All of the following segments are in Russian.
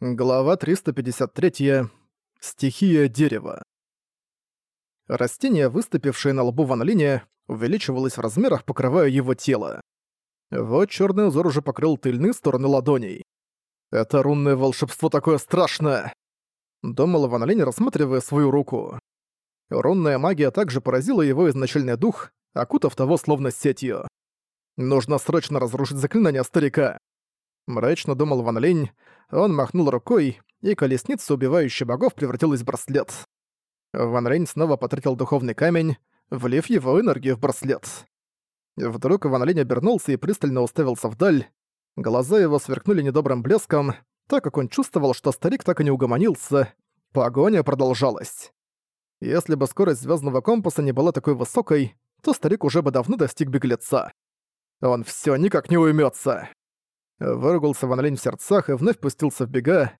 Глава 353. Стихия дерева. Растение, выступившее на лбу Ван Линя, увеличивалось в размерах, покрывая его тело. Вот черный узор уже покрыл тыльные стороны ладоней. «Это рунное волшебство такое страшное!» Думал Ван Линь, рассматривая свою руку. Рунная магия также поразила его изначальный дух, окутав того словно сетью. «Нужно срочно разрушить заклинание старика!» Мрачно думал Ван Линь, он махнул рукой, и колесница, убивающая богов, превратилась в браслет. Ван Рейн снова потратил духовный камень, влив его энергию в браслет. Вдруг Ван Линь обернулся и пристально уставился вдаль. Глаза его сверкнули недобрым блеском, так как он чувствовал, что старик так и не угомонился. Погоня продолжалась. Если бы скорость звездного компаса не была такой высокой, то старик уже бы давно достиг беглеца. Он все никак не уймется. Выругался Ван Линь в сердцах и вновь пустился в бега.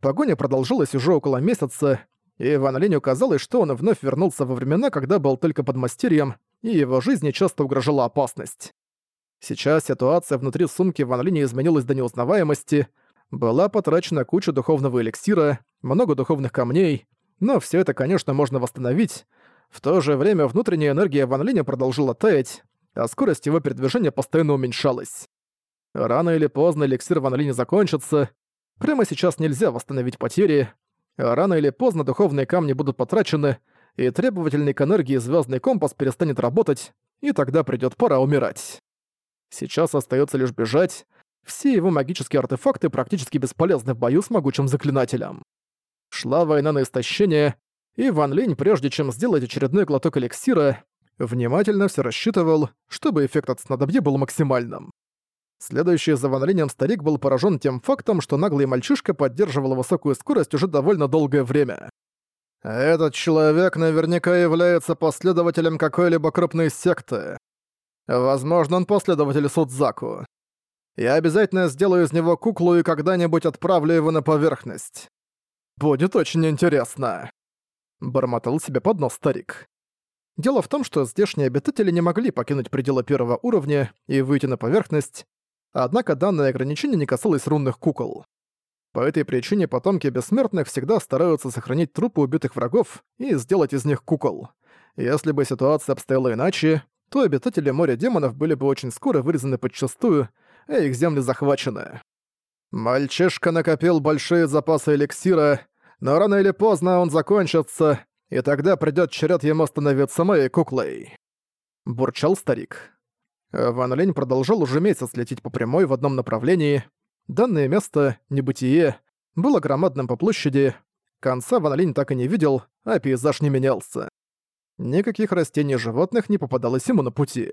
Погоня продолжилась уже около месяца, и Ван Линю казалось, что он вновь вернулся во времена, когда был только подмастерьем, и его жизни часто угрожала опасность. Сейчас ситуация внутри сумки Ван Линя изменилась до неузнаваемости, была потрачена куча духовного эликсира, много духовных камней, но все это, конечно, можно восстановить. В то же время внутренняя энергия Ван Линя продолжила таять, а скорость его передвижения постоянно уменьшалась. Рано или поздно эликсир Ван Линь закончится. Прямо сейчас нельзя восстановить потери. Рано или поздно духовные камни будут потрачены, и требовательный к энергии звездный компас перестанет работать, и тогда придёт пора умирать. Сейчас остается лишь бежать. Все его магические артефакты практически бесполезны в бою с могучим заклинателем. Шла война на истощение, и Ван Линь, прежде чем сделать очередной глоток эликсира, внимательно все рассчитывал, чтобы эффект от снадобья был максимальным. Следующий за Ван старик был поражен тем фактом, что наглый мальчишка поддерживал высокую скорость уже довольно долгое время. «Этот человек наверняка является последователем какой-либо крупной секты. Возможно, он последователь Судзаку. Я обязательно сделаю из него куклу и когда-нибудь отправлю его на поверхность. Будет очень интересно», — бормотал себе под нос старик. Дело в том, что здешние обитатели не могли покинуть пределы первого уровня и выйти на поверхность, Однако данное ограничение не касалось рунных кукол. По этой причине потомки бессмертных всегда стараются сохранить трупы убитых врагов и сделать из них кукол. Если бы ситуация обстояла иначе, то обитатели моря демонов были бы очень скоро вырезаны подчастую, а их земли захвачены. Мальчишка накопил большие запасы эликсира, но рано или поздно он закончится, и тогда придёт черед ему становиться моей куклой. Бурчал старик. Ван Лень продолжал уже месяц лететь по прямой в одном направлении. Данное место, небытие, было громадным по площади. Конца Ван Лень так и не видел, а пейзаж не менялся. Никаких растений и животных не попадалось ему на пути.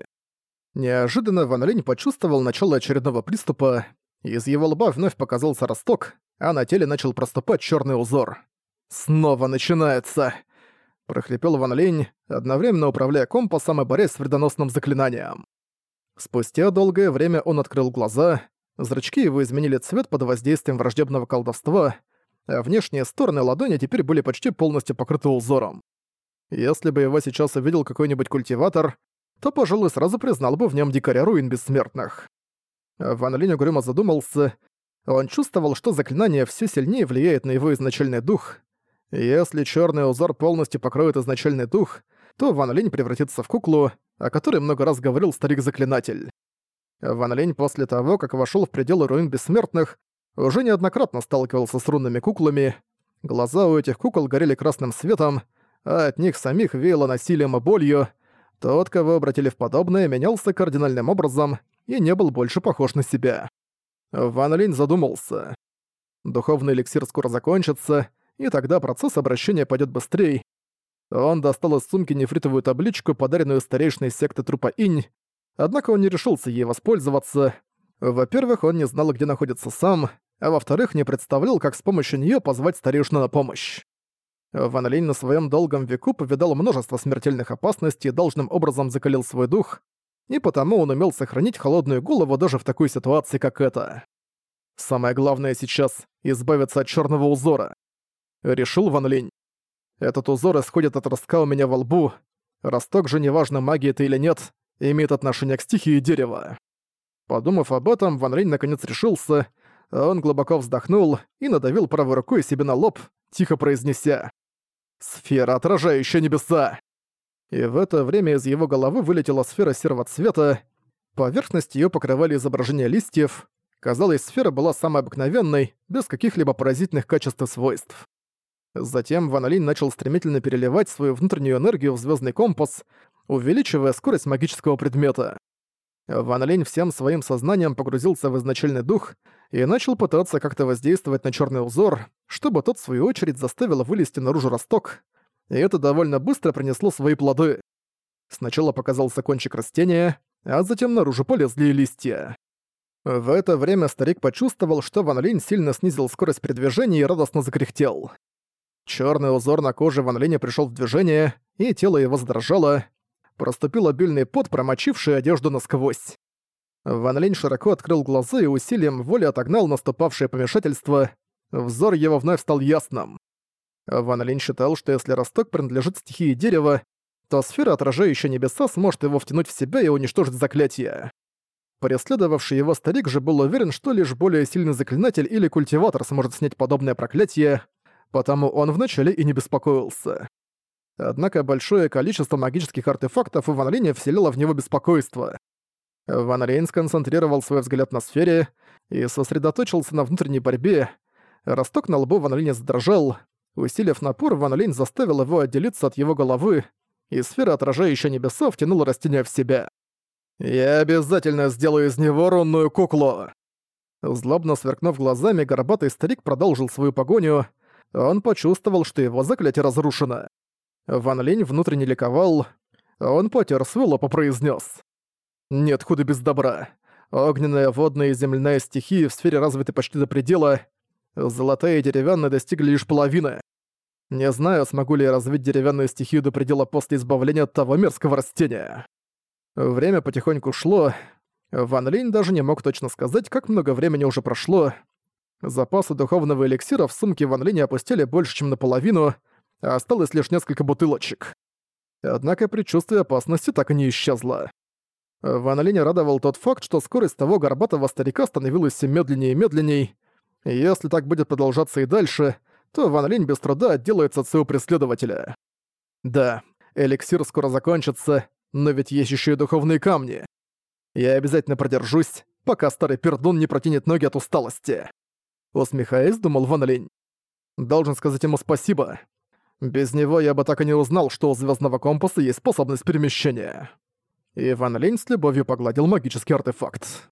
Неожиданно Ван Лень почувствовал начало очередного приступа, из его лба вновь показался росток, а на теле начал проступать черный узор. «Снова начинается!» – прохрипел Ван Лень, одновременно управляя компасом и борясь с вредоносным заклинанием. Спустя долгое время он открыл глаза, зрачки его изменили цвет под воздействием враждебного колдовства, а внешние стороны ладони теперь были почти полностью покрыты узором. Если бы его сейчас увидел какой-нибудь культиватор, то, пожалуй, сразу признал бы в нем дикаря руин бессмертных. Ван Линь угрюмо задумался. Он чувствовал, что заклинание все сильнее влияет на его изначальный дух. Если черный узор полностью покроет изначальный дух, то Ван Линь превратится в куклу, о которой много раз говорил старик-заклинатель. Ван Линь после того, как вошел в пределы руин бессмертных, уже неоднократно сталкивался с рунными куклами. Глаза у этих кукол горели красным светом, а от них самих веяло насилием и болью. Тот, кого обратили в подобное, менялся кардинальным образом и не был больше похож на себя. Ван Линь задумался. Духовный эликсир скоро закончится, и тогда процесс обращения пойдет быстрее, он достал из сумки нефритовую табличку, подаренную старейшиной секты трупа Инь, однако он не решился ей воспользоваться. Во-первых, он не знал, где находится сам, а во-вторых, не представлял, как с помощью нее позвать старейшину на помощь. Ван Линь на своем долгом веку повидал множество смертельных опасностей и должным образом закалил свой дух, и потому он умел сохранить холодную голову даже в такой ситуации, как эта. Самое главное сейчас — избавиться от черного узора. Решил Ван Линь. Этот узор исходит от ростка у меня во лбу. Росток же, неважно, магия это или нет, имеет отношение к стихии дерева. Подумав об этом, Ван Рейн наконец решился. Он глубоко вздохнул и надавил правой рукой себе на лоб, тихо произнеся «Сфера, отражающая небеса!» И в это время из его головы вылетела сфера серого цвета, поверхность ее покрывали изображения листьев, казалось, сфера была самой обыкновенной, без каких-либо поразительных качеств и свойств. Затем Ван Линь начал стремительно переливать свою внутреннюю энергию в звездный компас, увеличивая скорость магического предмета. Ван Линь всем своим сознанием погрузился в изначальный дух и начал пытаться как-то воздействовать на черный узор, чтобы тот, в свою очередь, заставил вылезти наружу росток, и это довольно быстро принесло свои плоды. Сначала показался кончик растения, а затем наружу полезли листья. В это время старик почувствовал, что Ван Линь сильно снизил скорость передвижения и радостно закряхтел. Черный узор на коже Ван Линя пришел в движение, и тело его задрожало. Проступил обильный пот, промочивший одежду насквозь. Ван Линь широко открыл глаза и усилием воли отогнал наступавшее помешательство. Взор его вновь стал ясным. Ван Линь считал, что если росток принадлежит стихии дерева, то сфера, отражающая небеса, сможет его втянуть в себя и уничтожить заклятие. Преследовавший его старик же был уверен, что лишь более сильный заклинатель или культиватор сможет снять подобное проклятие, потому он вначале и не беспокоился. Однако большое количество магических артефактов у Ван Линя вселило в него беспокойство. Ван Линь сконцентрировал свой взгляд на сфере и сосредоточился на внутренней борьбе. Росток на лбу Ван Линя задрожал. Усилив напор, Ван Линь заставил его отделиться от его головы, и сфера, отражающая небеса, втянула растение в себя. «Я обязательно сделаю из него рунную куклу!» Злобно сверкнув глазами, горбатый старик продолжил свою погоню. Он почувствовал, что его заклятие разрушено. Ван Линь внутренне ликовал. Он потер свой лоб и произнес. «Нет худа без добра. Огненная, водная и земляная стихии в сфере развиты почти до предела. Золотая и деревянная достигли лишь половины. Не знаю, смогу ли я развить деревянную стихию до предела после избавления от того мерзкого растения. Время потихоньку шло. Ван Линь даже не мог точно сказать, как много времени уже прошло. Запасы духовного эликсира в сумке Ван Линя опустили больше, чем наполовину, а осталось лишь несколько бутылочек. Однако предчувствие опасности так и не исчезло. Ван Линя радовал тот факт, что скорость того горбатого старика становилась все медленнее и медленней. Если так будет продолжаться и дальше, то Ван Линь без труда отделается от своего преследователя. Да, эликсир скоро закончится, но ведь есть еще и духовные камни. Я обязательно продержусь, пока старый пердун не протянет ноги от усталости. Усмехаясь, думал Ван Линь. Должен сказать ему спасибо. Без него я бы так и не узнал, что у звездного компаса есть способность перемещения. И Ван Линь с любовью погладил магический артефакт.